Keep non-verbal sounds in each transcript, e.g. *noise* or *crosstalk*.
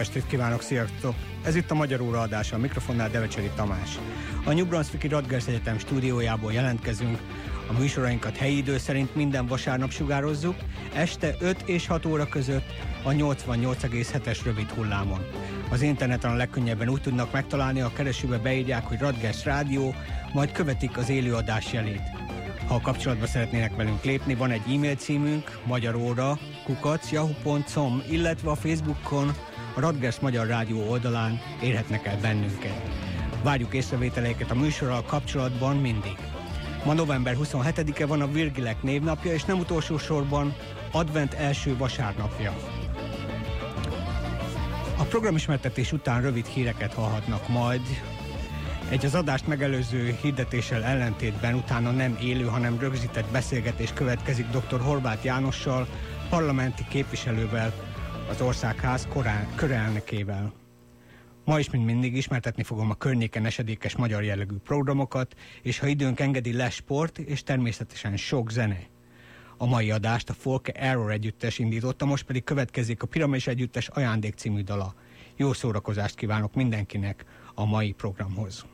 Estét kívánok, sziasztok! Ez itt a Magyar Óra adása, a mikrofonnál Devecseri Tamás. A New Brunswicki Radgers Egyetem stúdiójából jelentkezünk. A műsorainkat helyi idő szerint minden vasárnap sugározzuk, este 5 és 6 óra között a 88,7-es rövid hullámon. Az interneten a legkönnyebben úgy tudnak megtalálni, a keresőbe beírják, hogy Radgers Rádió, majd követik az élőadás jelét. Ha kapcsolatba szeretnének velünk lépni, van egy e-mail címünk, magyaróra, kukac, yahoo.com, illetve a Facebookon, a Radgers Magyar Rádió oldalán érhetnek el bennünket. Várjuk észrevételeiket a műsorral kapcsolatban mindig. Ma november 27-e van a Virgilek névnapja, és nem utolsó sorban advent első vasárnapja. A programismertetés után rövid híreket hallhatnak majd, egy az adást megelőző hirdetéssel ellentétben utána nem élő, hanem rögzített beszélgetés következik dr. Horváth Jánossal, parlamenti képviselővel, az országház korán, körelnökével. Ma is, mint mindig, ismertetni fogom a környéken esedékes magyar jellegű programokat, és ha időnk engedi, lesz sport, és természetesen sok zene. A mai adást a Folke Error együttes indította, most pedig következik a Piramis együttes ajándék című dala. Jó szórakozást kívánok mindenkinek a mai programhoz.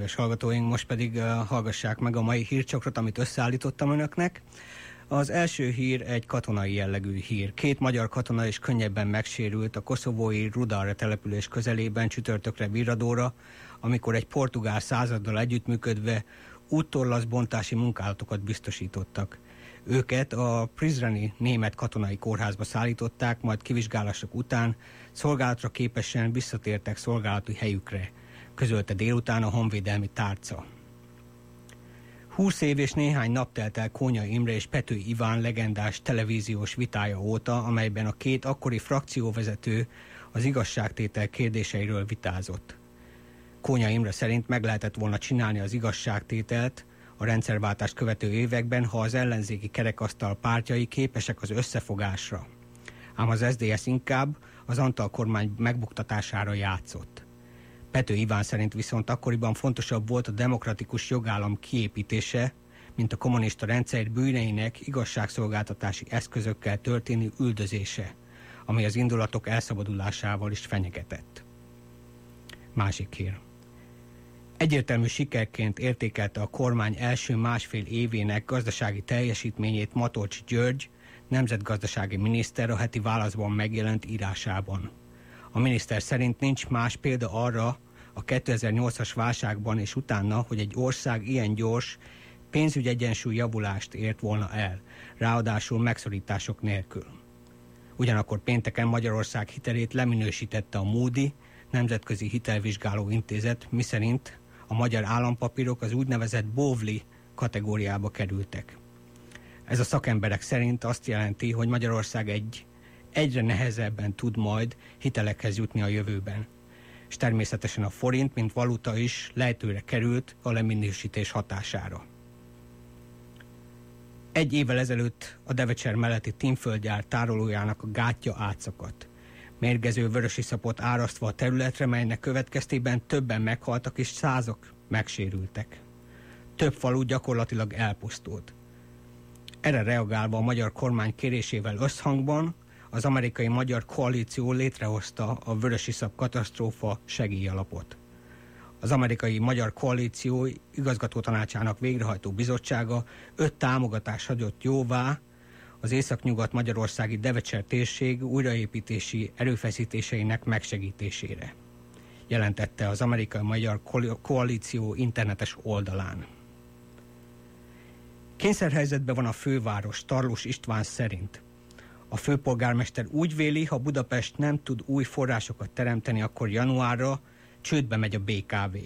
Kedves hallgatóink, most pedig uh, hallgassák meg a mai hírcsokrot, amit összeállítottam önöknek. Az első hír egy katonai jellegű hír. Két magyar katona is könnyebben megsérült a koszovói Rudarre település közelében csütörtökre virradóra, amikor egy portugál századdal együttműködve úttorlaszbontási munkálatokat biztosítottak. Őket a Prizreni német katonai kórházba szállították, majd kivizsgálások után szolgálatra képesen visszatértek szolgálati helyükre közölte délután a honvédelmi tárca. Húsz év és néhány nap telt el Kónya Imre és Pető Iván legendás televíziós vitája óta, amelyben a két akkori frakcióvezető az igazságtétel kérdéseiről vitázott. Kónya Imre szerint meg lehetett volna csinálni az igazságtételt, a rendszerváltást követő években, ha az ellenzéki kerekasztal pártjai képesek az összefogásra. Ám az SDS inkább az Antal kormány megbuktatására játszott. Pető Iván szerint viszont akkoriban fontosabb volt a demokratikus jogállam kiépítése, mint a kommunista rendszer bűneinek igazságszolgáltatási eszközökkel történő üldözése, ami az indulatok elszabadulásával is fenyegetett. Másik hír. Egyértelmű sikerként értékelte a kormány első másfél évének gazdasági teljesítményét Matolcs György, nemzetgazdasági miniszter a heti válaszban megjelent írásában. A miniszter szerint nincs más példa arra a 2008-as válságban és utána, hogy egy ország ilyen gyors pénzügyegyensúly javulást ért volna el, ráadásul megszorítások nélkül. Ugyanakkor pénteken Magyarország hitelét leminősítette a Moody, Nemzetközi Hitelvizsgáló Intézet, miszerint a magyar állampapírok az úgynevezett Bovli kategóriába kerültek. Ez a szakemberek szerint azt jelenti, hogy Magyarország egy egyre nehezebben tud majd hitelekhez jutni a jövőben. És természetesen a forint, mint valuta is lehetőre került a leminősítés hatására. Egy évvel ezelőtt a Devecser melletti Timföldgyár tárolójának a gátja átszakadt. Mérgező vörösiszapot árasztva a területre, melynek következtében többen meghaltak és százak megsérültek. Több falu gyakorlatilag elpusztult. Erre reagálva a magyar kormány kérésével összhangban az amerikai-magyar koalíció létrehozta a vörösiszap katasztrófa segélyalapot. Az amerikai-magyar koalíció igazgató tanácsának végrehajtó bizottsága öt támogatás hagyott jóvá az északnyugat magyarországi Devecser térség újraépítési erőfeszítéseinek megsegítésére, jelentette az amerikai-magyar koalíció internetes oldalán. Kényszerhelyzetben van a főváros, Tarlós István szerint. A főpolgármester úgy véli, ha Budapest nem tud új forrásokat teremteni, akkor januárra csődbe megy a BKV.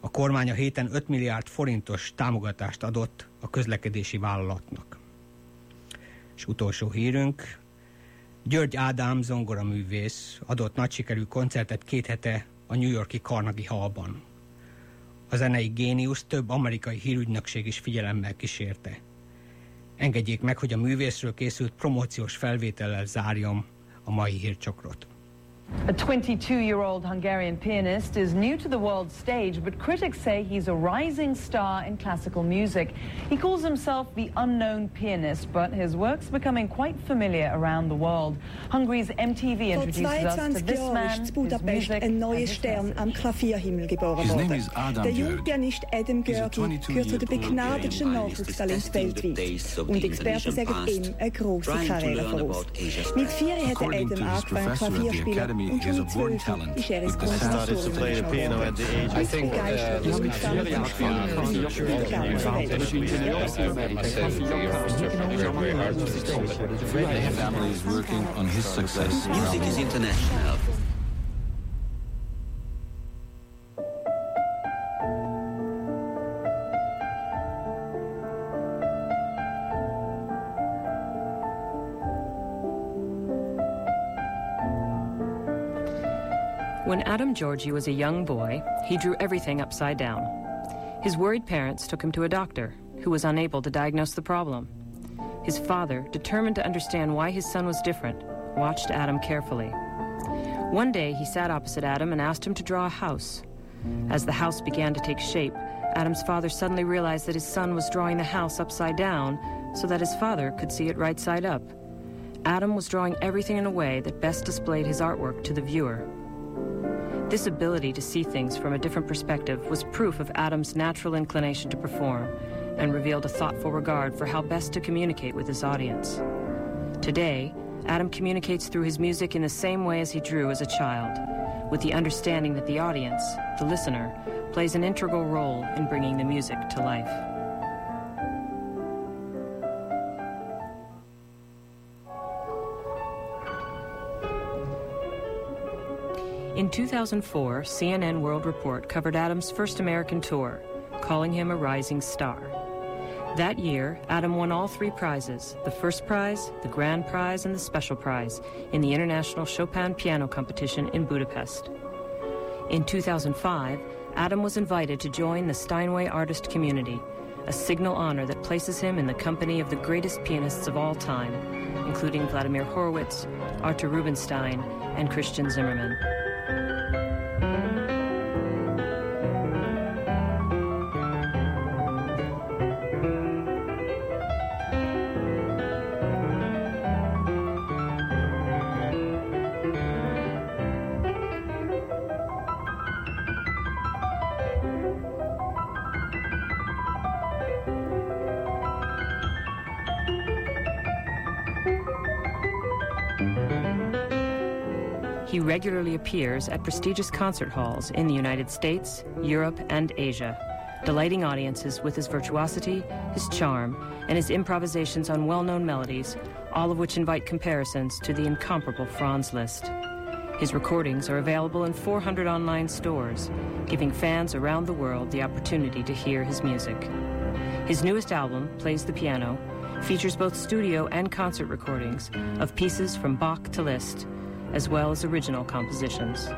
A kormány a héten 5 milliárd forintos támogatást adott a közlekedési vállalatnak. És utolsó hírünk, György Ádám zongoraművész adott nagy sikerű koncertet két hete a New Yorki Carnegie Hallban. A zenei géniusz több amerikai hírügynökség is figyelemmel kísérte. Engedjék meg, hogy a művészről készült promóciós felvétellel zárjam a mai hírcsokrot. A 22-year-old Hungarian pianist is new to the world stage, but critics say he's a rising star in classical music. He calls himself the unknown pianist, but his work's becoming quite familiar around the world. Hungary's MTV introduces us to this man, his music, ein neuer Stern am Klavierhimmel geboren worden. Der junge Pianist Adam Görgi gehört zu den begnadetsten Nachwuchstalenten weltweit. Und Experten sagen ihm eine grosse Karriere voraus. Mit vier hat Adam angefangen Klavierspielen Academy is a born talent. He started to play the piano at the age of I think uh, The family is working on his success. Music is international. When Adam Georgi was a young boy, he drew everything upside down. His worried parents took him to a doctor, who was unable to diagnose the problem. His father, determined to understand why his son was different, watched Adam carefully. One day, he sat opposite Adam and asked him to draw a house. As the house began to take shape, Adam's father suddenly realized that his son was drawing the house upside down so that his father could see it right side up. Adam was drawing everything in a way that best displayed his artwork to the viewer. This ability to see things from a different perspective was proof of Adam's natural inclination to perform and revealed a thoughtful regard for how best to communicate with his audience. Today, Adam communicates through his music in the same way as he drew as a child, with the understanding that the audience, the listener, plays an integral role in bringing the music to life. In 2004, CNN World Report covered Adam's first American tour, calling him a rising star. That year, Adam won all three prizes the first prize, the grand prize, and the special prize in the International Chopin Piano Competition in Budapest. In 2005, Adam was invited to join the Steinway artist community a signal honor that places him in the company of the greatest pianists of all time, including Vladimir Horowitz, Artur Rubinstein, and Christian Zimmerman. Regularly appears at prestigious concert halls in the United States, Europe, and Asia, delighting audiences with his virtuosity, his charm, and his improvisations on well known melodies, all of which invite comparisons to the incomparable Franz Liszt. His recordings are available in 400 online stores, giving fans around the world the opportunity to hear his music. His newest album, Plays the Piano, features both studio and concert recordings of pieces from Bach to Liszt as well as original compositions.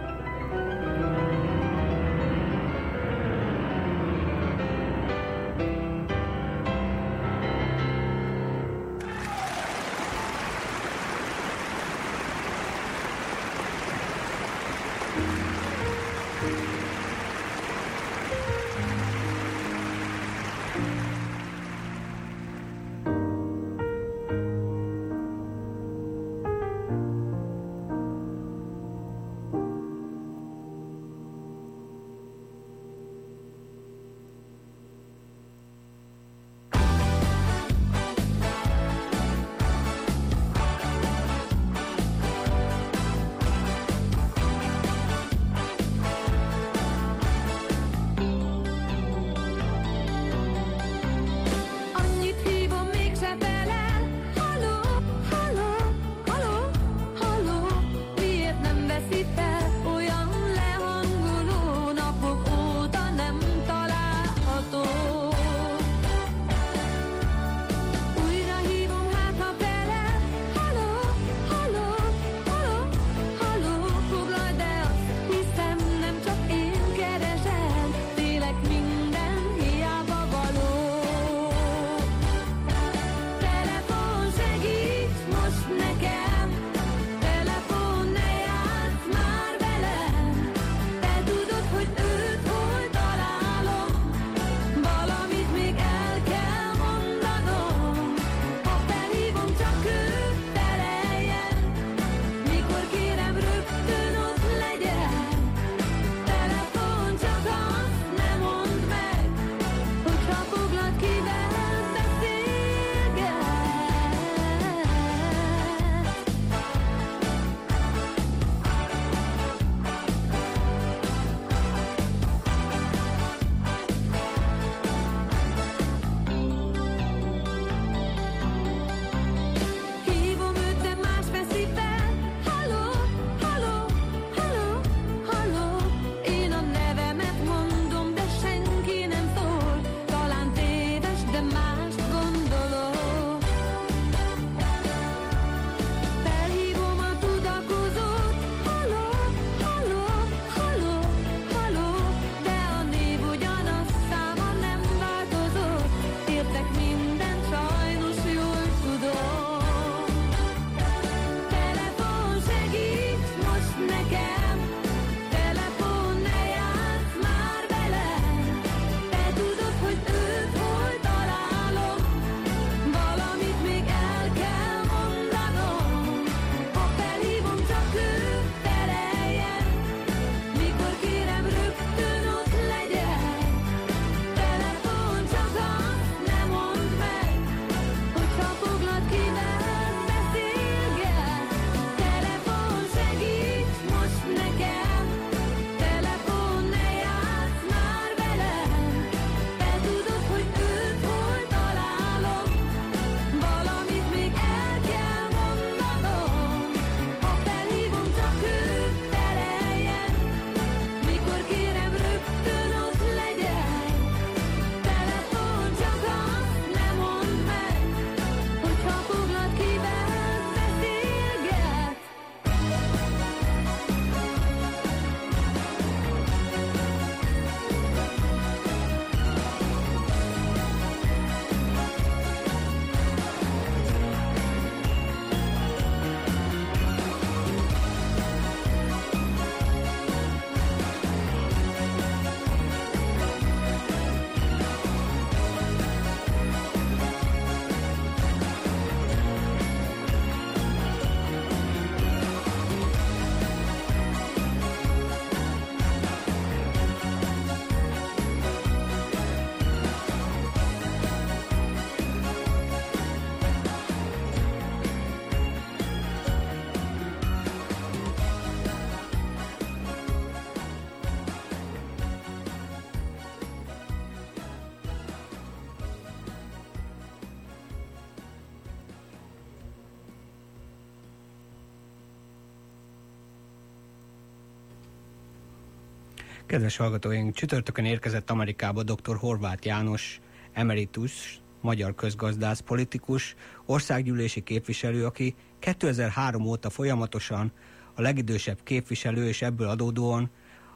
Kedves hallgatóink, csütörtökön érkezett Amerikába dr. Horváth János, emeritus, magyar közgazdász, politikus, országgyűlési képviselő, aki 2003 óta folyamatosan a legidősebb képviselő, és ebből adódóan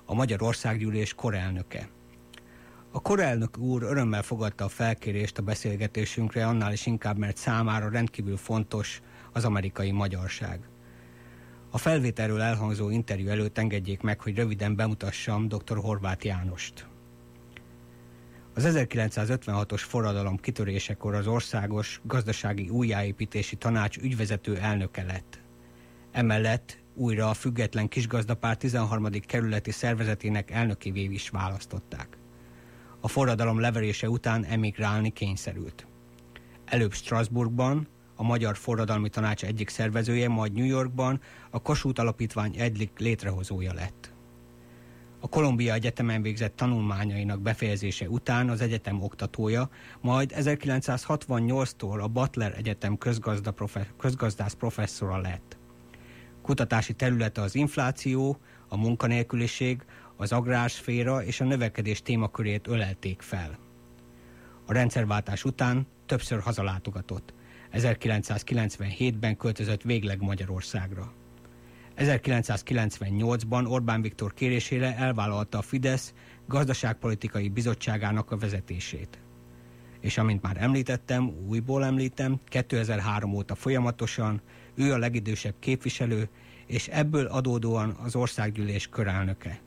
a Magyar Országgyűlés korelnöke. A korelnök úr örömmel fogadta a felkérést a beszélgetésünkre, annál is inkább, mert számára rendkívül fontos az amerikai magyarság. A felvételről elhangzó interjú előtt engedjék meg, hogy röviden bemutassam dr. Horváth Jánost. Az 1956-os forradalom kitörésekor az Országos Gazdasági Újjáépítési Tanács ügyvezető elnöke lett. Emellett újra a független kisgazdapár 13. kerületi szervezetének elnökévé is választották. A forradalom leverése után emigrálni kényszerült. Előbb Strasbourgban, a Magyar Forradalmi Tanács egyik szervezője, majd New Yorkban a Kossuth Alapítvány egyik létrehozója lett. A Kolumbia Egyetemen végzett tanulmányainak befejezése után az egyetem oktatója, majd 1968-tól a Butler Egyetem közgazda közgazdász professzora lett. Kutatási területe az infláció, a munkanélküliség, az agrárszféra és a növekedés témakörét ölelték fel. A rendszerváltás után többször hazalátogatott. 1997-ben költözött végleg Magyarországra. 1998-ban Orbán Viktor kérésére elvállalta a Fidesz gazdaságpolitikai bizottságának a vezetését. És amint már említettem, újból említem, 2003 óta folyamatosan ő a legidősebb képviselő, és ebből adódóan az országgyűlés körelnöke.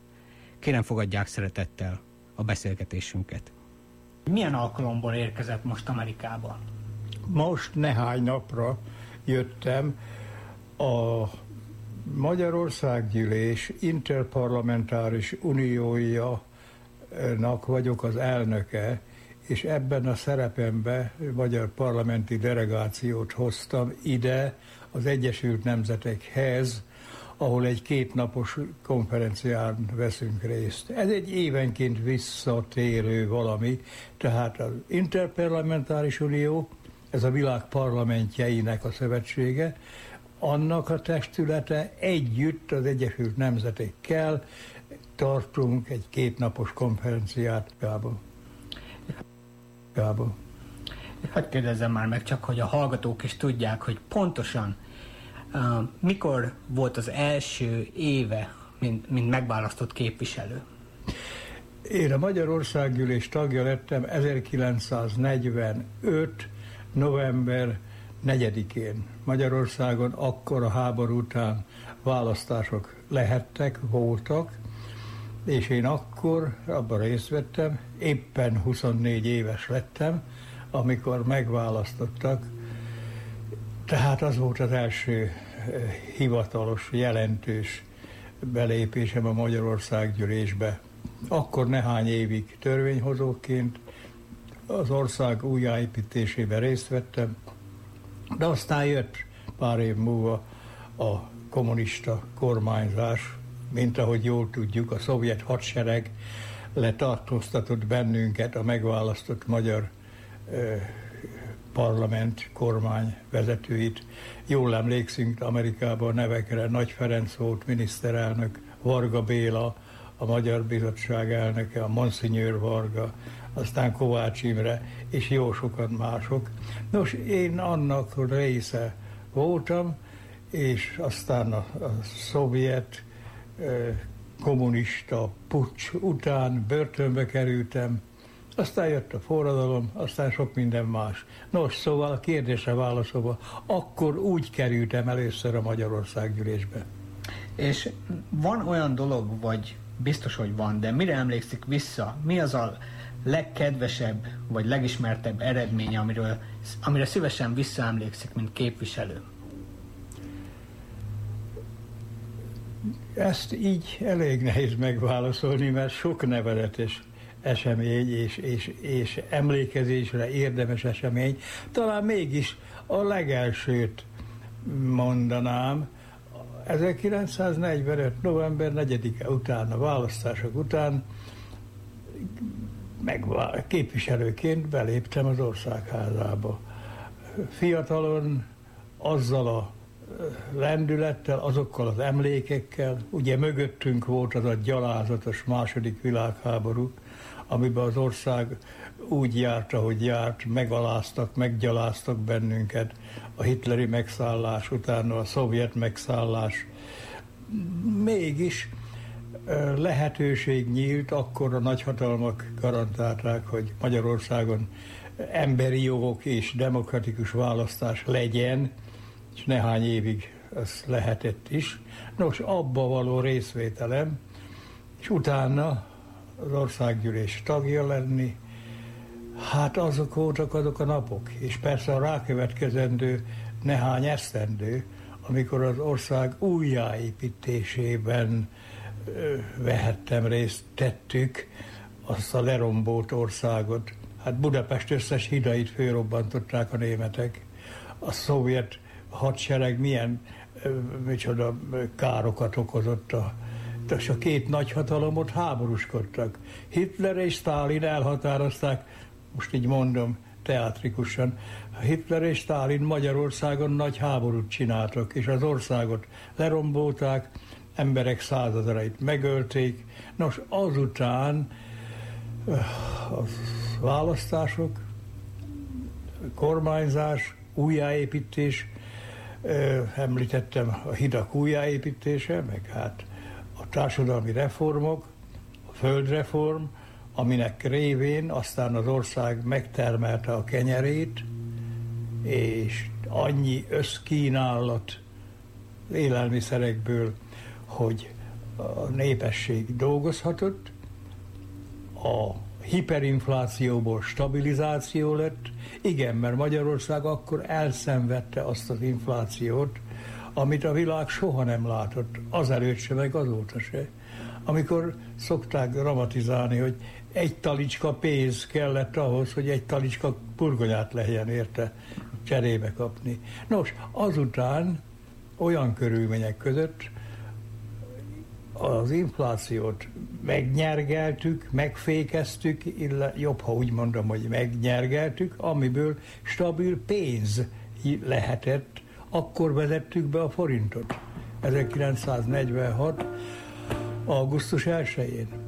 Kérem fogadják szeretettel a beszélgetésünket. Milyen alkalomból érkezett most Amerikába? Most nehány napra jöttem a Magyarországgyűlés interparlamentáris uniója vagyok az elnöke, és ebben a szerepemben magyar parlamenti delegációt hoztam ide az Egyesült Nemzetekhez, ahol egy kétnapos konferencián veszünk részt. Ez egy évenként visszatérő valami, tehát az Interparlamentáris Unió, ez a világ parlamentjeinek a szövetsége, annak a testülete együtt az Egyesült Nemzetekkel tartunk egy kétnapos konferenciát Gábor. Gábor. Hadd kérdezzem már meg csak, hogy a hallgatók is tudják, hogy pontosan uh, mikor volt az első éve, mint, mint megválasztott képviselő? Én a Magyarországgyűlés tagja lettem 1945. november 4-én. Magyarországon akkor a háború után választások lehettek, voltak, és én akkor abban részt vettem, éppen 24 éves lettem, amikor megválasztottak. Tehát az volt az első eh, hivatalos, jelentős belépésem a Magyarország gyűlésbe. Akkor nehány évig törvényhozóként az ország újjáépítésében részt vettem, de aztán jött pár év múlva a kommunista kormányzás, mint ahogy jól tudjuk, a szovjet hadsereg letartóztatott bennünket, a megválasztott magyar parlament, kormány vezetőit. Jól emlékszünk Amerikában nevekre, Nagy Ferenc volt miniszterelnök, Varga Béla, a Magyar Bizottság elnöke, a Monsignor Varga, aztán Kovács Imre, és jó sokan mások. Nos, én annak része voltam, és aztán a, a szovjet kommunista pucs után börtönbe kerültem, aztán jött a forradalom, aztán sok minden más. Nos, szóval a kérdésre válaszolva, akkor úgy kerültem először a Magyarország gyűlésbe. És van olyan dolog, vagy biztos, hogy van, de mire emlékszik vissza? Mi az a legkedvesebb, vagy legismertebb eredménye, amiről, amire szívesen visszaemlékszik, mint képviselő? Ezt így elég nehéz megválaszolni, mert sok nevezetes esemény és, és, és emlékezésre érdemes esemény. Talán mégis a legelsőt mondanám, 1945. november 4-e után, a választások után meg képviselőként beléptem az országházába. Fiatalon azzal a lendülettel, azokkal az emlékekkel. Ugye mögöttünk volt az a gyalázatos második világháború, amiben az ország úgy járt, ahogy járt, megaláztak, meggyaláztak bennünket. A hitleri megszállás, utána a szovjet megszállás. Mégis lehetőség nyílt, akkor a nagyhatalmak garantálták, hogy Magyarországon emberi jogok és demokratikus választás legyen, és nehány évig ez lehetett is. Nos, abba való részvételem, és utána az országgyűlés tagja lenni, hát azok voltak azok a napok, és persze a rákövetkezendő nehány esztendő, amikor az ország újjáépítésében vehettem részt, tettük azt a lerombolt országot. Hát Budapest összes hidait fölrobbantották a németek. A szovjet hadsereg milyen micsoda károkat okozott a és a két nagyhatalomot háborúskodtak. Hitler és Stalin elhatározták, most így mondom teatrikusan, Hitler és Stalin Magyarországon nagy háborút csináltak, és az országot lerombolták, emberek százazarait megölték. Nos, azután a választások, kormányzás, újjáépítés, említettem a hidak újjáépítése, meg hát a társadalmi reformok, a földreform, aminek révén aztán az ország megtermelte a kenyerét, és annyi összkínálat élelmiszerekből, hogy a népesség dolgozhatott, a hiperinflációból stabilizáció lett. Igen, mert Magyarország akkor elszenvedte azt az inflációt, amit a világ soha nem látott, azelőtt se, meg azóta se. Amikor szokták dramatizálni, hogy egy talicska pénz kellett ahhoz, hogy egy talicska burgonyát lehejen érte cserébe kapni. Nos, azután olyan körülmények között az inflációt megnyergeltük, megfékeztük, illa, jobb, ha úgy mondom, hogy megnyergeltük, amiből stabil pénz lehetett, akkor vezettük be a forintot. 1946. augusztus 1-én.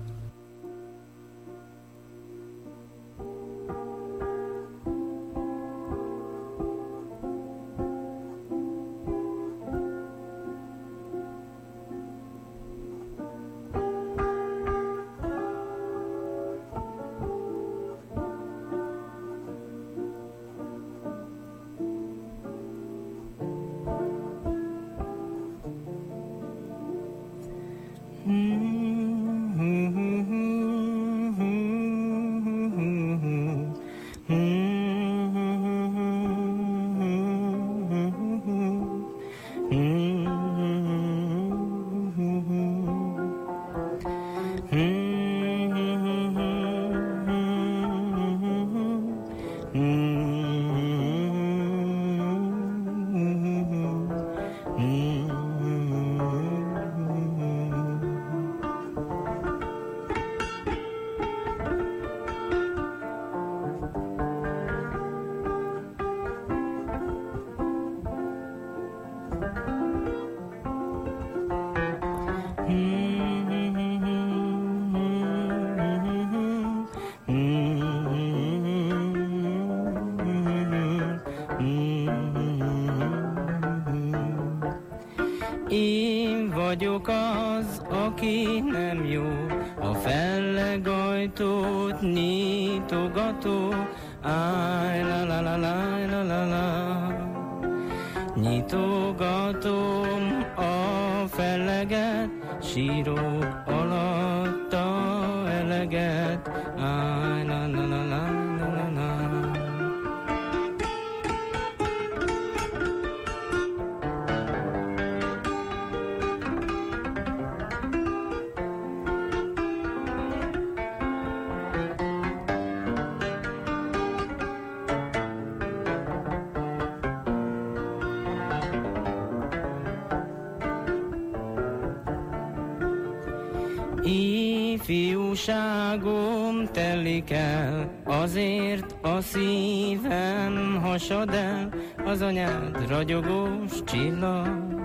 Ifjúságom el, azért a szívem hasad el, az anyád ragyogós csillag.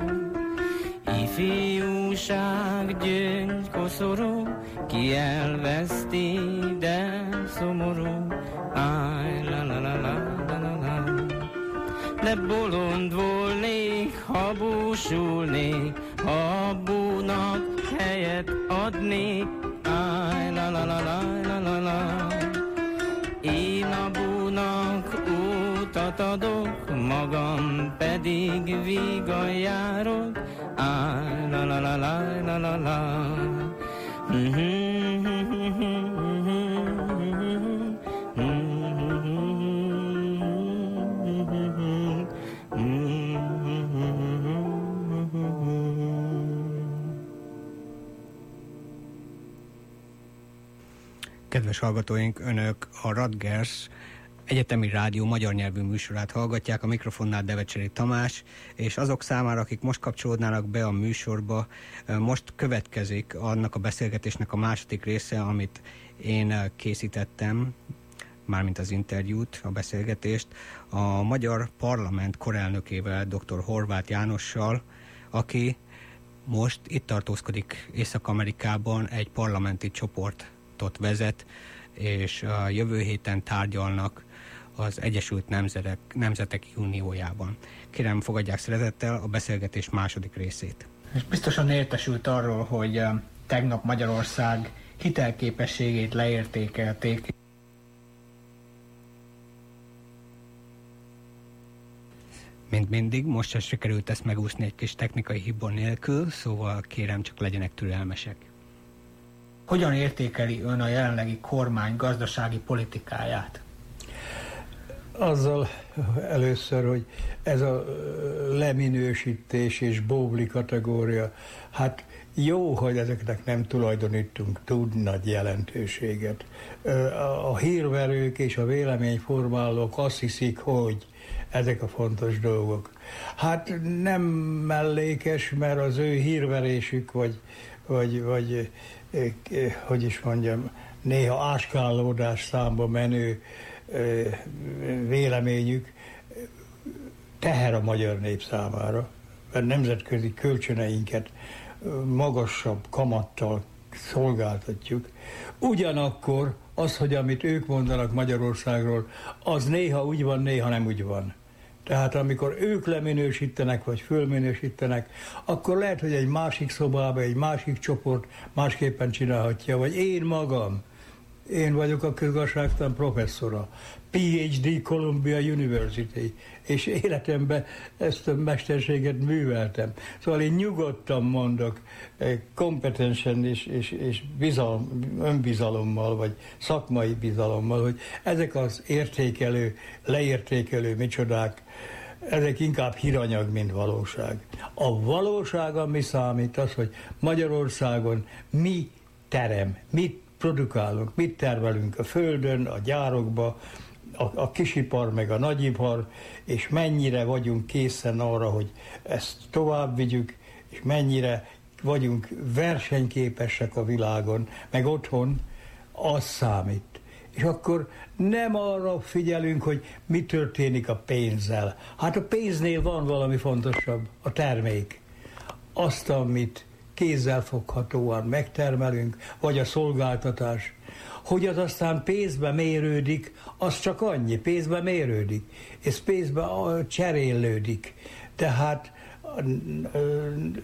Ifjúság gyöngy koszorú, ki elveszti, de szomorú. Áj, la la la la la la la. De bolond volnék, ha búsulnék, ha búnak helyet adnék. Magam pedig vígan járok. Ah, la la la la la la la. Kedves hallgatóink, Önök a Radgers Egyetemi Rádió magyar nyelvű műsorát hallgatják, a mikrofonnál Devecseri Tamás, és azok számára, akik most kapcsolódnának be a műsorba, most következik annak a beszélgetésnek a második része, amit én készítettem, mármint az interjút, a beszélgetést, a magyar parlament korelnökével, dr. Horváth Jánossal, aki most itt tartózkodik Észak-Amerikában, egy parlamenti csoportot vezet, és a jövő héten tárgyalnak az Egyesült Nemzetek, Nemzetek Uniójában. Kérem, fogadják szeretettel a beszélgetés második részét. És biztosan értesült arról, hogy eh, tegnap Magyarország hitelképességét leértékelték. Mint mindig, most sem sikerült ezt megúszni egy kis technikai hiba nélkül, szóval kérem csak legyenek türelmesek. Hogyan értékeli ön a jelenlegi kormány gazdasági politikáját? Azzal először, hogy ez a leminősítés és bóbli kategória, hát jó, hogy ezeknek nem tulajdonítunk túl nagy jelentőséget. A hírverők és a véleményformálók azt hiszik, hogy ezek a fontos dolgok. Hát nem mellékes, mert az ő hírverésük, vagy, vagy, vagy hogy is mondjam, néha áskálódás számba menő véleményük teher a magyar nép számára, mert nemzetközi kölcsöneinket magasabb kamattal szolgáltatjuk. Ugyanakkor az, hogy amit ők mondanak Magyarországról, az néha úgy van, néha nem úgy van. Tehát amikor ők leminősítenek, vagy fölminősítenek, akkor lehet, hogy egy másik szobába, egy másik csoport másképpen csinálhatja, vagy én magam én vagyok a közgazdaságtan professzora, PhD Columbia University, és életemben ezt a mesterséget műveltem. Szóval én nyugodtan mondok, eh, kompetensen és, és, és bizalom, önbizalommal, vagy szakmai bizalommal, hogy ezek az értékelő, leértékelő micsodák, ezek inkább híranyag, mint valóság. A valóság, ami számít, az, hogy Magyarországon mi terem, mit produkálunk, mit tervelünk a földön, a gyárokba, a, a kisipar meg a nagyipar, és mennyire vagyunk készen arra, hogy ezt tovább vigyük, és mennyire vagyunk versenyképesek a világon, meg otthon, az számít. És akkor nem arra figyelünk, hogy mi történik a pénzzel. Hát a pénznél van valami fontosabb, a termék. Azt, amit kézzelfoghatóan megtermelünk, vagy a szolgáltatás. Hogy az aztán pénzbe mérődik, az csak annyi, pénzbe mérődik, és pénzbe cserélődik. Tehát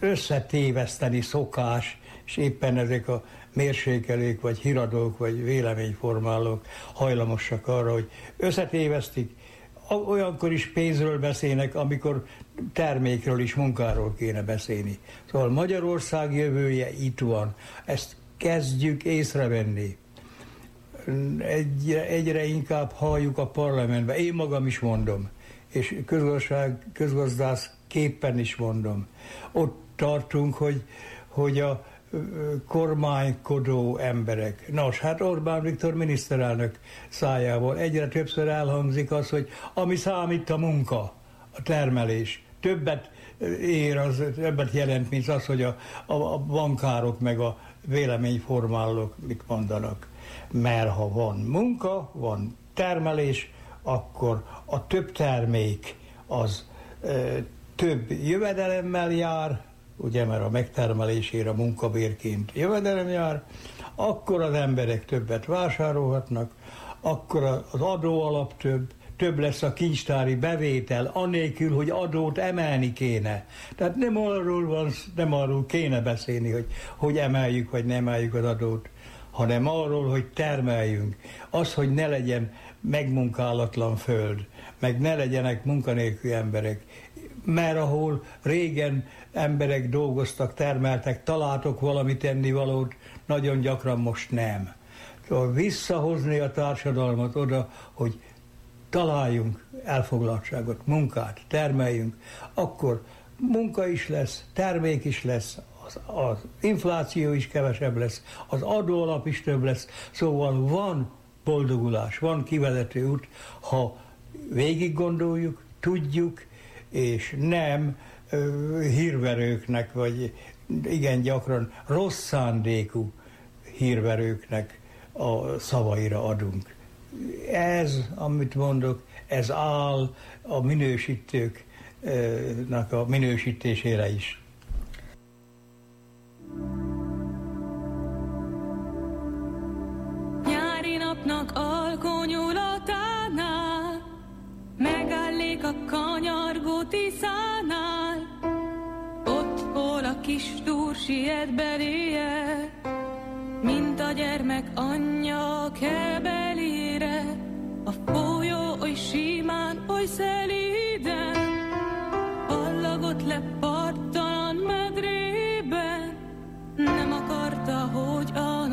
összetéveszteni szokás, és éppen ezek a mérsékelék, vagy híradók, vagy véleményformálók hajlamosak arra, hogy összetévesztik, olyankor is pénzről beszélnek, amikor termékről is, munkáról kéne beszélni. Szóval Magyarország jövője itt van. Ezt kezdjük észrevenni. Egyre, egyre inkább halljuk a parlamentbe. Én magam is mondom, és közgazdaság, közgazdász képpen is mondom. Ott tartunk, hogy, hogy a kormánykodó emberek. Nos, hát Orbán Viktor miniszterelnök szájából egyre többször elhangzik az, hogy ami számít a munka, a termelés többet ér, az többet jelent, mint az, hogy a, a, a bankárok meg a véleményformálók mit mondanak. Mert ha van munka, van termelés, akkor a több termék az több jövedelemmel jár, ugye mert a megtermelésére munkabérként jövedelem jár, akkor az emberek többet vásárolhatnak, akkor az adóalap több, több lesz a kincstári bevétel, anélkül, hogy adót emelni kéne. Tehát nem arról van, nem arról kéne beszélni, hogy, hogy emeljük vagy nem emeljük az adót, hanem arról, hogy termeljünk. Az, hogy ne legyen megmunkálatlan föld, meg ne legyenek munkanélküli emberek. Mert ahol régen emberek dolgoztak, termeltek, találtok valami tennivalót, nagyon gyakran most nem. Visszahozni a társadalmat oda, hogy találjunk elfoglaltságot, munkát, termeljünk, akkor munka is lesz, termék is lesz, az, az infláció is kevesebb lesz, az adóalap is több lesz, szóval van boldogulás, van kivezető út, ha végig gondoljuk, tudjuk, és nem ö, hírverőknek, vagy igen gyakran rossz szándékú hírverőknek a szavaira adunk. Ez, amit mondok, ez áll a minősítőknek a minősítésére is. Nyári napnak alkonyulatánál Megállék a kanyargó tiszánál Ott, hol a kis túr siet beléje mint a gyermek anyja kebelére,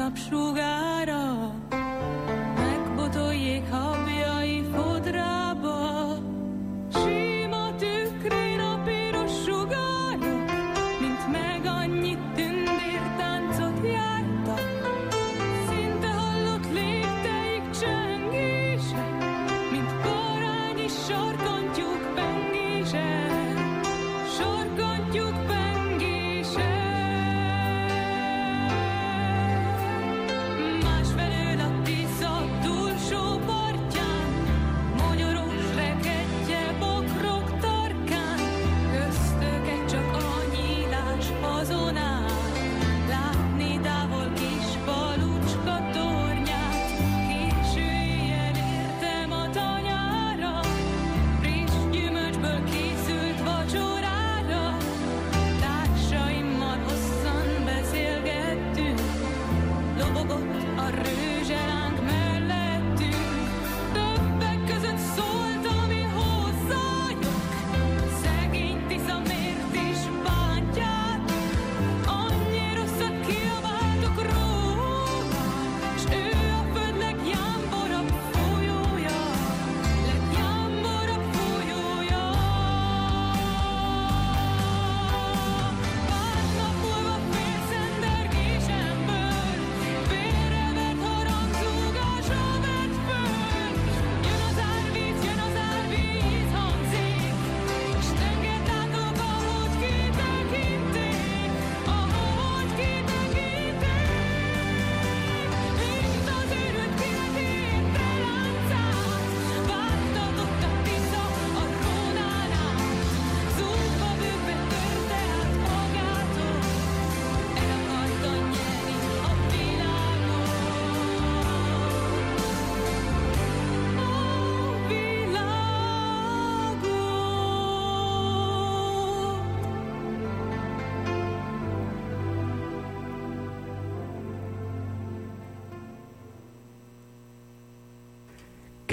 hogy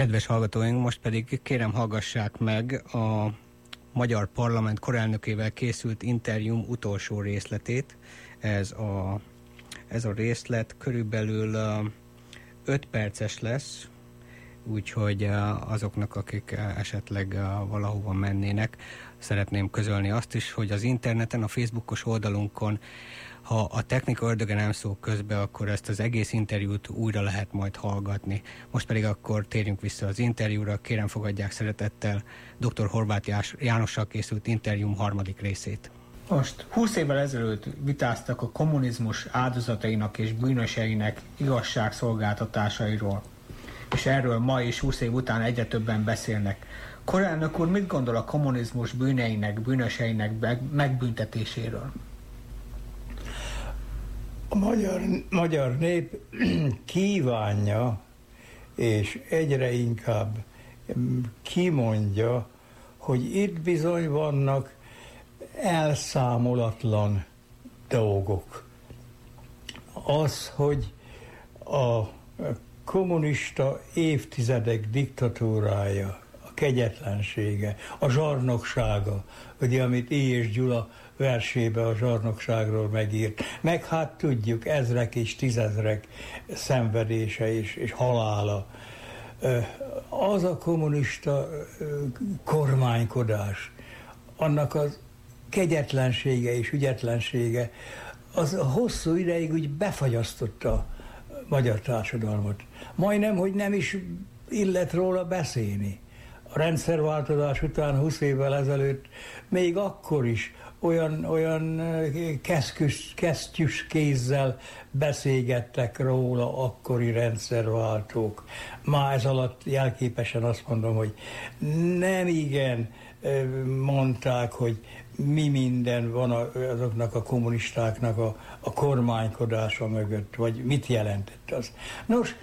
Kedves hallgatóink, most pedig kérem hallgassák meg a Magyar Parlament korelnökével készült interjúm utolsó részletét. Ez a, ez a részlet körülbelül 5 perces lesz, úgyhogy azoknak, akik esetleg valahova mennének, szeretném közölni azt is, hogy az interneten, a Facebookos oldalunkon, ha a technika ördöge nem szól közbe, akkor ezt az egész interjút újra lehet majd hallgatni. Most pedig akkor térjünk vissza az interjúra, kérem fogadják szeretettel dr. Horváth Jánossal készült interjúm harmadik részét. Most 20 évvel ezelőtt vitáztak a kommunizmus áldozatainak és bűnöseinek igazságszolgáltatásairól, és erről ma és 20 év után egyre többen beszélnek. Korelnök úr mit gondol a kommunizmus bűneinek, bűnöseinek megbüntetéséről? A magyar, magyar nép *clears throat* kívánja, és egyre inkább kimondja, hogy itt bizony vannak elszámolatlan dolgok. Az, hogy a kommunista évtizedek diktatúrája, kegyetlensége, a zsarnoksága, ugye amit I. és Gyula versébe a zsarnokságról megírt. Meg hát tudjuk, ezrek és tízezrek szenvedése és, és halála. Az a kommunista kormánykodás, annak az kegyetlensége és ügyetlensége, az hosszú ideig úgy befagyasztotta magyar társadalmat. Majdnem, hogy nem is illet róla beszélni. A rendszerváltozás után 20 évvel ezelőtt még akkor is olyan, olyan keszküs, kesztyűs kézzel beszélgettek róla akkori rendszerváltók. Már ez alatt jelképesen azt mondom, hogy nem igen mondták, hogy mi minden van azoknak a kommunistáknak a, a kormánykodása mögött, vagy mit jelentett az. Nos,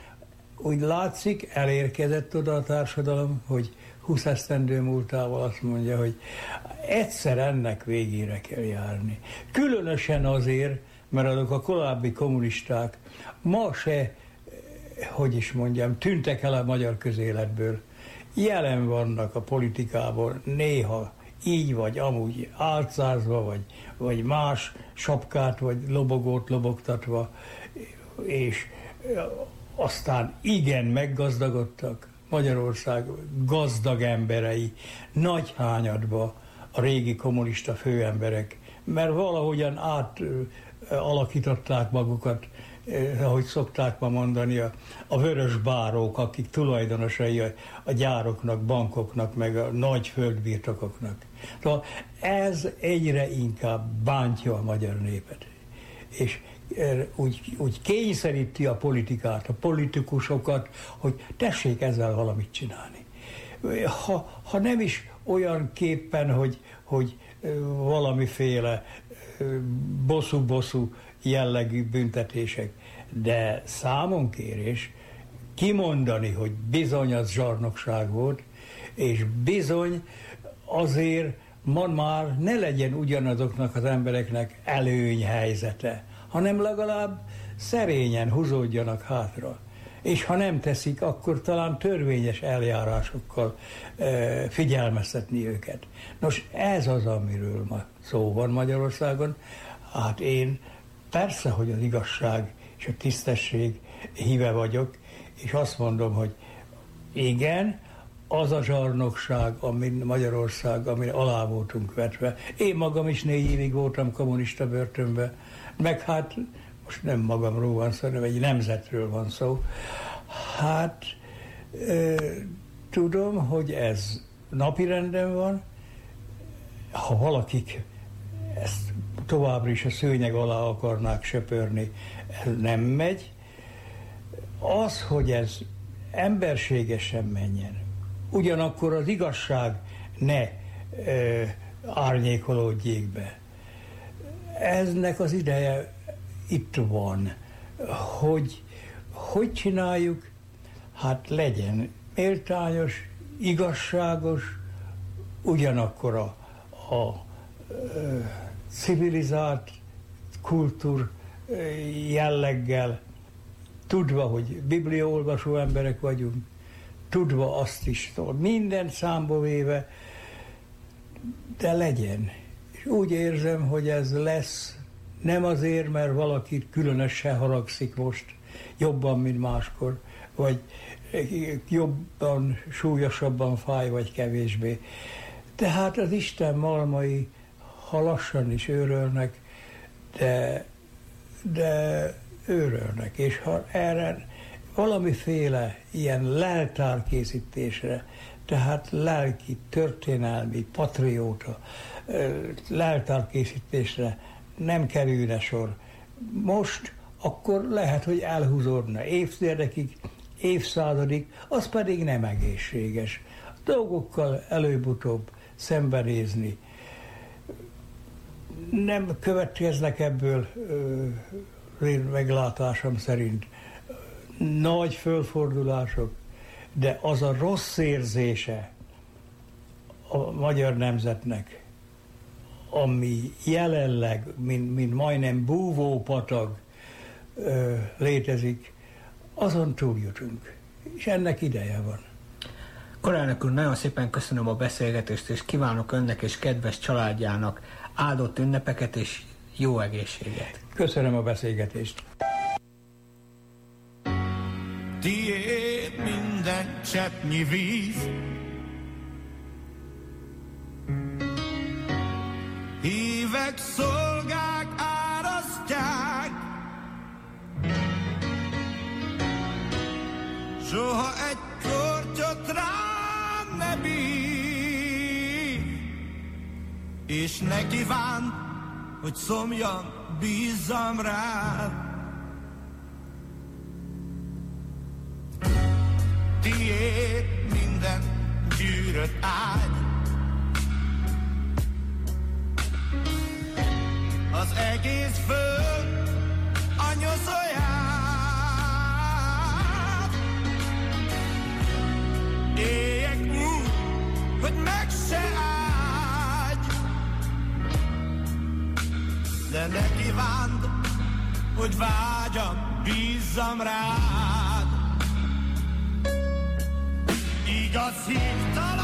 úgy látszik, elérkezett oda a társadalom, hogy 20 esztendő múltával azt mondja, hogy egyszer ennek végére kell járni. Különösen azért, mert azok a korábbi kommunisták ma se, hogy is mondjam, tűntek el a magyar közéletből. Jelen vannak a politikában néha így vagy amúgy álcázva, vagy, vagy más sapkát, vagy lobogót lobogtatva, és aztán igen meggazdagodtak, Magyarország gazdag emberei nagy hányadba a régi kommunista főemberek, mert valahogyan átalakították magukat, ahogy szokták ma mondani, a, a vörös bárók, akik tulajdonosai a, a gyároknak, bankoknak, meg a nagy földbirtokoknak. Szóval ez egyre inkább bántja a magyar népet. És úgy, úgy kényszeríti a politikát, a politikusokat, hogy tessék ezzel valamit csinálni. Ha, ha nem is olyan képpen, hogy, hogy valamiféle bosszú-bosszú jellegű büntetések, de számonkérés kimondani, hogy bizony az zsarnokság volt, és bizony azért ma már ne legyen ugyanazoknak az embereknek előnyhelyzete, hanem legalább szerényen húzódjanak hátra. És ha nem teszik, akkor talán törvényes eljárásokkal e, figyelmeztetni őket. Nos, ez az, amiről ma szó van Magyarországon. Hát én persze, hogy az igazság és a tisztesség híve vagyok, és azt mondom, hogy igen, az a zsarnokság, ami Magyarország, amire alá voltunk vetve. Én magam is négy évig voltam kommunista börtönbe, meg hát most nem magamról van szó, hanem egy nemzetről van szó. Hát e, tudom, hogy ez napirenden van, ha valakik ezt továbbra is a szőnyeg alá akarnák söpörni, ez nem megy. Az, hogy ez emberségesen menjen, ugyanakkor az igazság ne e, árnyékolódjék be eznek az ideje itt van, hogy hogy csináljuk, hát legyen méltányos, igazságos, ugyanakkor a, a, civilizált kultúr jelleggel, tudva, hogy bibliaolvasó emberek vagyunk, tudva azt is, minden számba véve, de legyen és úgy érzem, hogy ez lesz nem azért, mert valaki különösen haragszik most, jobban, mint máskor, vagy jobban, súlyosabban fáj, vagy kevésbé. Tehát az Isten malmai, ha is őrölnek, de, de őrölnek. És ha erre valamiféle ilyen leltárkészítésre, tehát lelki, történelmi, patrióta leltárkészítésre nem kerülne sor. Most akkor lehet, hogy elhúzódna évtizedekig, évszázadig, az pedig nem egészséges. A dolgokkal előbb-utóbb szembenézni. Nem következnek ebből meglátásom szerint nagy fölfordulások, de az a rossz érzése a magyar nemzetnek, ami jelenleg, mint, mint majdnem búvópatag ö, létezik, azon túljutunk. És ennek ideje van. Korálnak úr, nagyon szépen köszönöm a beszélgetést, és kívánok önnek és kedves családjának áldott ünnepeket és jó egészséget. Köszönöm a beszélgetést. Tiéd minden cseppnyi víz, Hívek, szolgák árasztják, Soha egy kortyot rám ne bír, És ne kívánt, hogy szomjan bízzam rád. Tiéd minden gyűrött ágy, egész föld a nyoszóját. Éjek úgy, hogy meg se ágy, de ne kívánd, hogy vágyam, bízzam rád. Igaz hívtalak,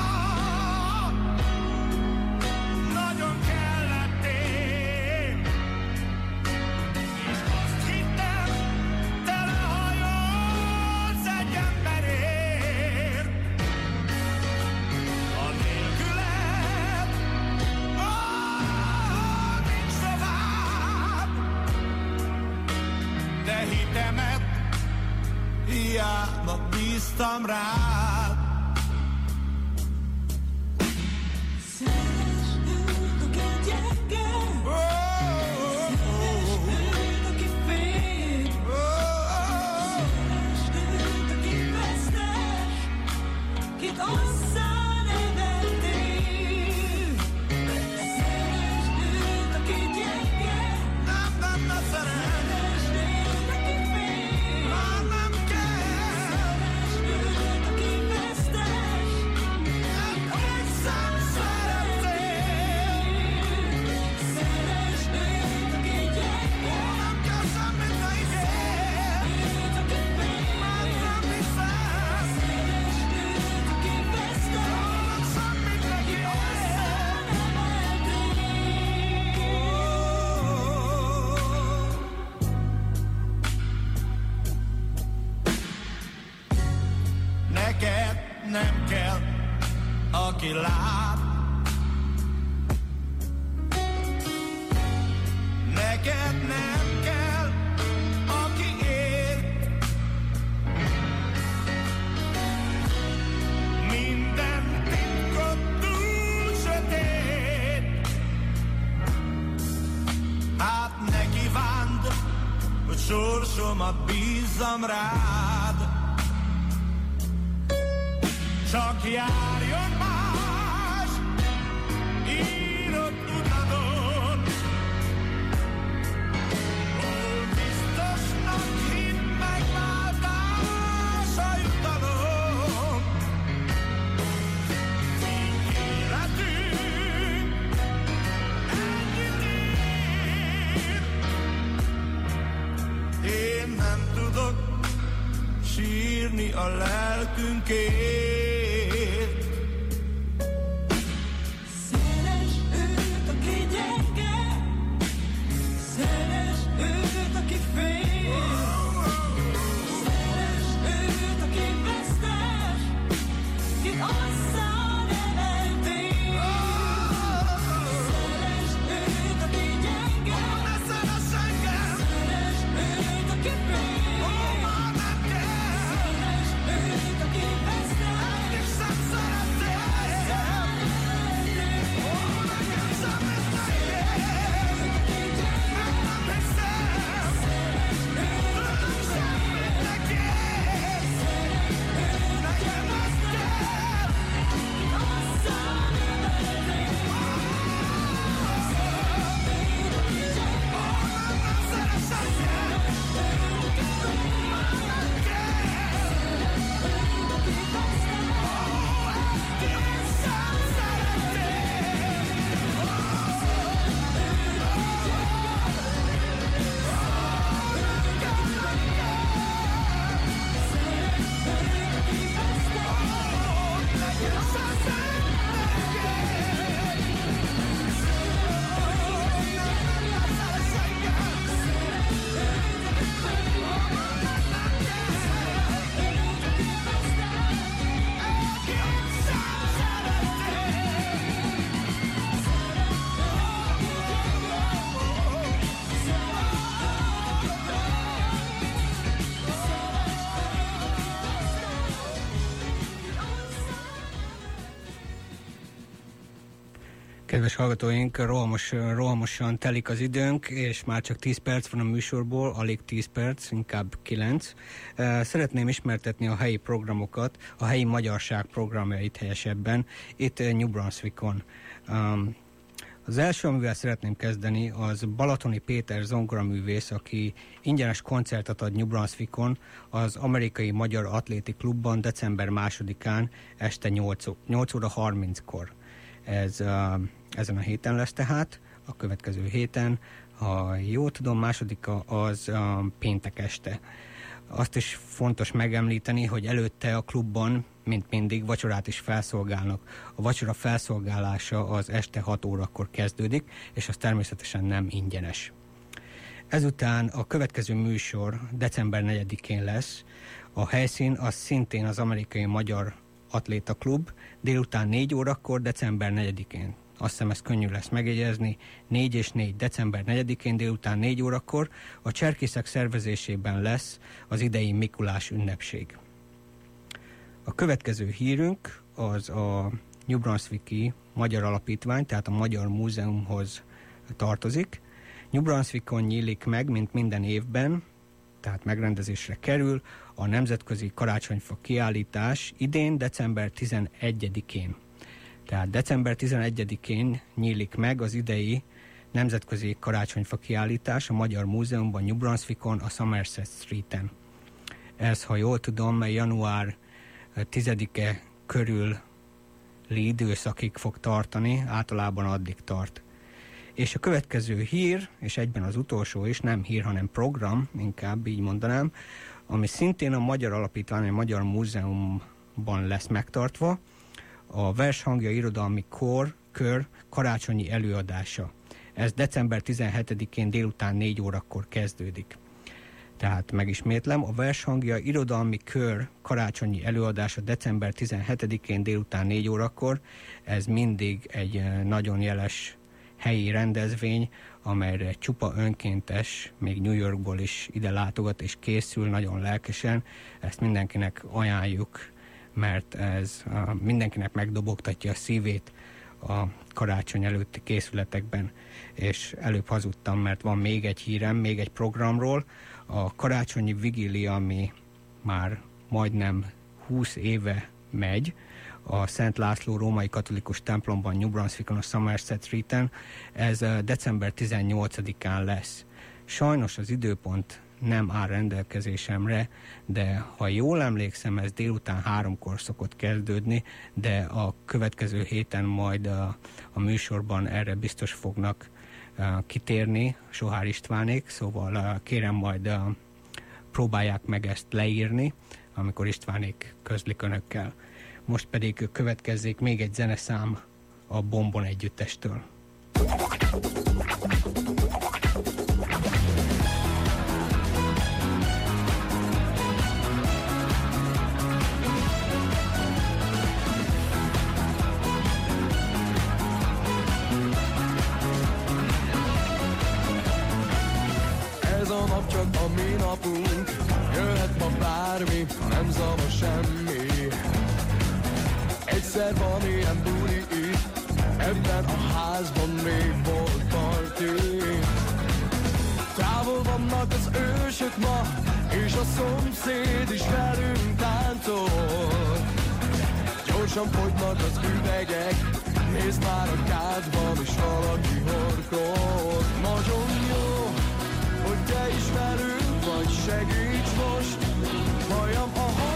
Kedves hallgatóink, rohamos, rohamosan telik az időnk, és már csak 10 perc van a műsorból, alig 10 perc, inkább 9. Szeretném ismertetni a helyi programokat, a helyi magyarság programjait helyesebben, itt New Brunswickon. Az első, amivel szeretném kezdeni, az Balatoni Péter zongoraművész, aki ingyenes koncertet ad New Brunswickon az amerikai Magyar Atléti Klubban december másodikán este 8, 8 óra 30-kor. Ez uh, ezen a héten lesz tehát, a következő héten. Ha jól tudom, másodika az uh, péntek este. Azt is fontos megemlíteni, hogy előtte a klubban, mint mindig, vacsorát is felszolgálnak. A vacsora felszolgálása az este 6 órakor kezdődik, és az természetesen nem ingyenes. Ezután a következő műsor december 4-én lesz. A helyszín az szintén az amerikai magyar atléta klub, délután 4 órakor, december 4-én. Azt hiszem, ez könnyű lesz megjegyezni. 4 és 4. december 4-én délután 4 órakor a cserkészek szervezésében lesz az idei Mikulás ünnepség. A következő hírünk az a New Brunswicki Magyar Alapítvány, tehát a Magyar Múzeumhoz tartozik. New Brunswickon nyílik meg, mint minden évben, tehát megrendezésre kerül a Nemzetközi Karácsonyfa kiállítás idén december 11-én. Tehát december 11-én nyílik meg az idei Nemzetközi Karácsonyfa kiállítás a Magyar Múzeumban New Brunswickon, a Somerset Street-en. Ez, ha jól tudom, január 10-e körül időszakig fog tartani, általában addig tart. És a következő hír, és egyben az utolsó is, nem hír, hanem program, inkább így mondanám, ami szintén a Magyar Alapítvány, a Magyar Múzeumban lesz megtartva, a Vershangja Irodalmi Kor, Kör karácsonyi előadása. Ez december 17-én délután 4 órakor kezdődik. Tehát megismétlem, a Vershangja Irodalmi Kör karácsonyi előadása december 17-én délután 4 órakor. Ez mindig egy eh, nagyon jeles helyi rendezvény, amelyre csupa önkéntes, még New Yorkból is ide látogat és készül nagyon lelkesen. Ezt mindenkinek ajánljuk, mert ez mindenkinek megdobogtatja a szívét a karácsony előtti készületekben, és előbb hazudtam, mert van még egy hírem, még egy programról, a karácsonyi vigília, ami már majdnem 20 éve megy, a Szent László római katolikus templomban New Brunswickon, a Somerset Street-en, ez december 18-án lesz. Sajnos az időpont nem áll rendelkezésemre, de ha jól emlékszem, ez délután háromkor szokott kezdődni, de a következő héten majd a, a műsorban erre biztos fognak uh, kitérni, Sohár Istvánék, szóval uh, kérem majd uh, próbálják meg ezt leírni, amikor Istvánék közlik önökkel. Most pedig következzék még egy zeneszám a Bombon együttestől. Ez ma, és a szomszéd is velünk táncol. Gyorsan fogynak az üvegek, nézd már a kádban is valaki horkol. Nagyon jó, hogy te is velünk vagy, segíts most, halljam a hangodat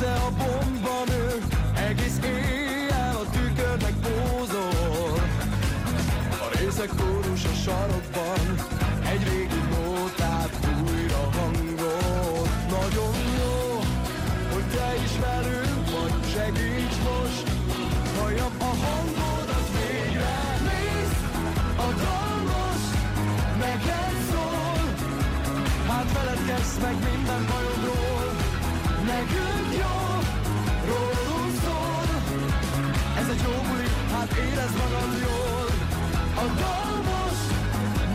messze a bomba nő, egész éjjel a tükörnek pózol. A részek kórus a sarokban, egy régi nótát újra hangol. Nagyon jó, hogy te is velünk vagy, segíts most, halljam a hangodat végre. Nézd, a dalmas neked szól, hát veled kezd meg minden bajodról. Nekünk érezd magad jól. A dal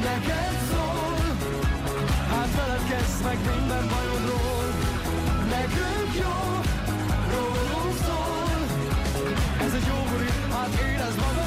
neked szól. Hát veled meg minden bajodról. Nekünk jó, rólunk szól. Ez egy jó buli, hát érezd magad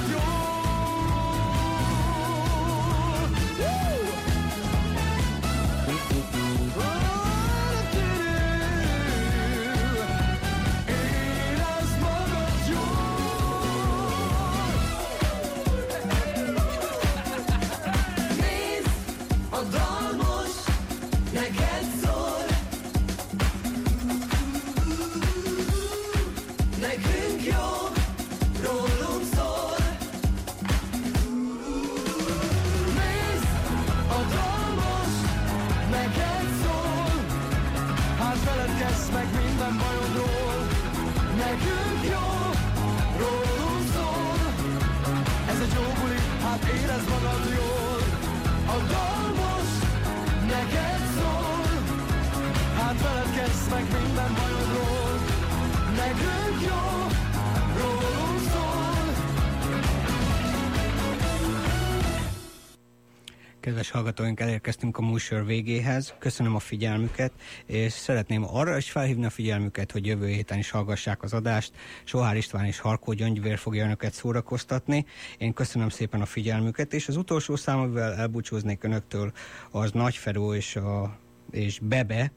hallgatóink, elérkeztünk a műsor végéhez. Köszönöm a figyelmüket, és szeretném arra is felhívni a figyelmüket, hogy jövő héten is hallgassák az adást. Sohár István és Harkó Gyöngyvér fogja önöket szórakoztatni. Én köszönöm szépen a figyelmüket, és az utolsó szám, amivel elbúcsúznék önöktől, az Nagyferó és, a, és Bebe,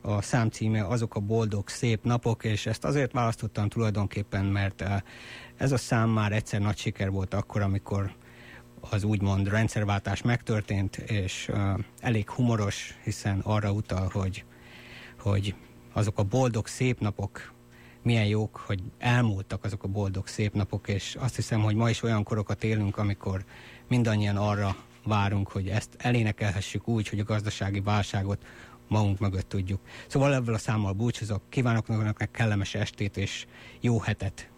a szám címe azok a boldog, szép napok, és ezt azért választottam tulajdonképpen, mert eh, ez a szám már egyszer nagy siker volt akkor, amikor az úgymond rendszerváltás megtörtént, és uh, elég humoros, hiszen arra utal, hogy, hogy azok a boldog szép napok milyen jók, hogy elmúltak azok a boldog szép napok, és azt hiszem, hogy ma is olyan korokat élünk, amikor mindannyian arra várunk, hogy ezt elénekelhessük úgy, hogy a gazdasági válságot magunk mögött tudjuk. Szóval ebből a számmal búcsúzok, kívánok önöknek kellemes estét és jó hetet!